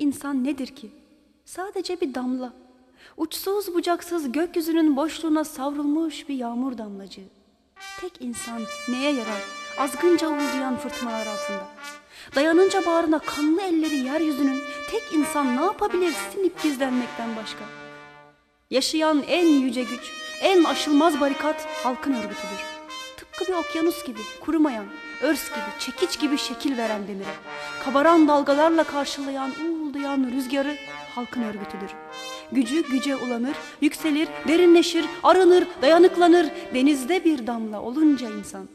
insan nedir ki? Sadece bir damla. Uçsuz bucaksız gökyüzünün boşluğuna savrulmuş bir yağmur damlacığı. Tek insan neye yarar? Azgınca uğuldayan fırtınalar altında. Dayanınca bağrına kanlı elleri yeryüzünün tek insan ne yapabilir sinip gizlenmekten başka? Yaşayan en yüce güç, en aşılmaz barikat halkın örgütüdür. Tıpkı bir okyanus gibi, kurumayan, örs gibi, çekiç gibi şekil veren demire. Kabaran dalgalarla karşılayan, uğuldayan rüzgarı halkın örgütüdür. Gücü güce ulanır, yükselir, derinleşir, arınır, dayanıklanır. Denizde bir damla olunca insan.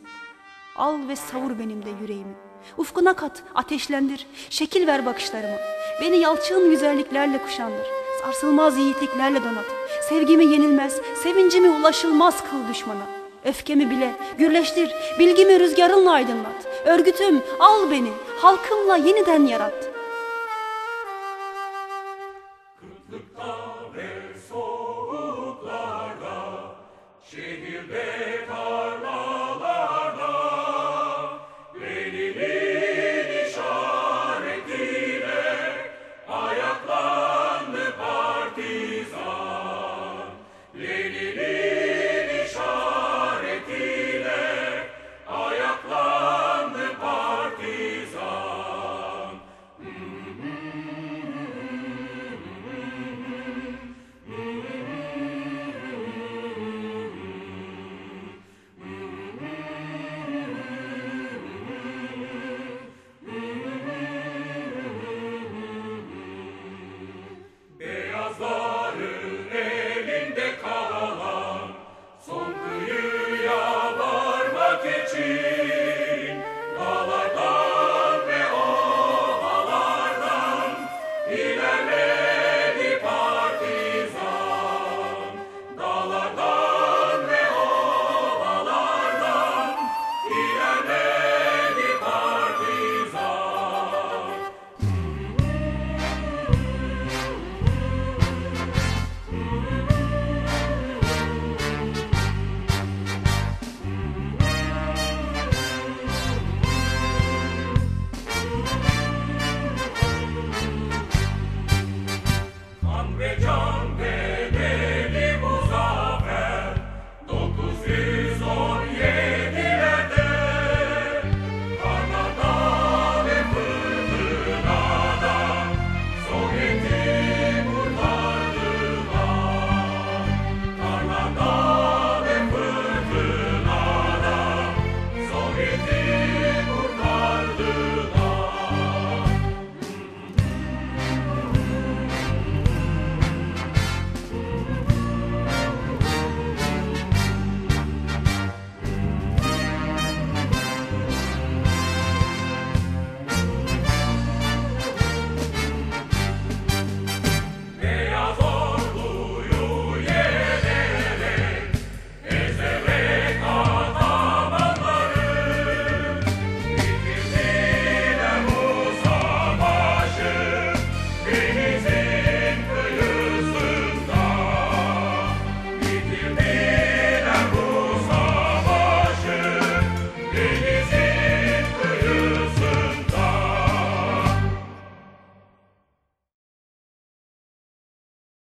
Al ve savur benim de yüreğimi. Ufkuna kat, ateşlendir, şekil ver bakışlarıma. Beni yalçın güzelliklerle kuşandır. Sarsılmaz yiğitliklerle donat. Sevgimi yenilmez, sevincimi ulaşılmaz kıl düşmana. Öfkemi bile gürleştir, bilgimi rüzgarınla aydınlat. Örgütüm al beni, halkımla yeniden yarat.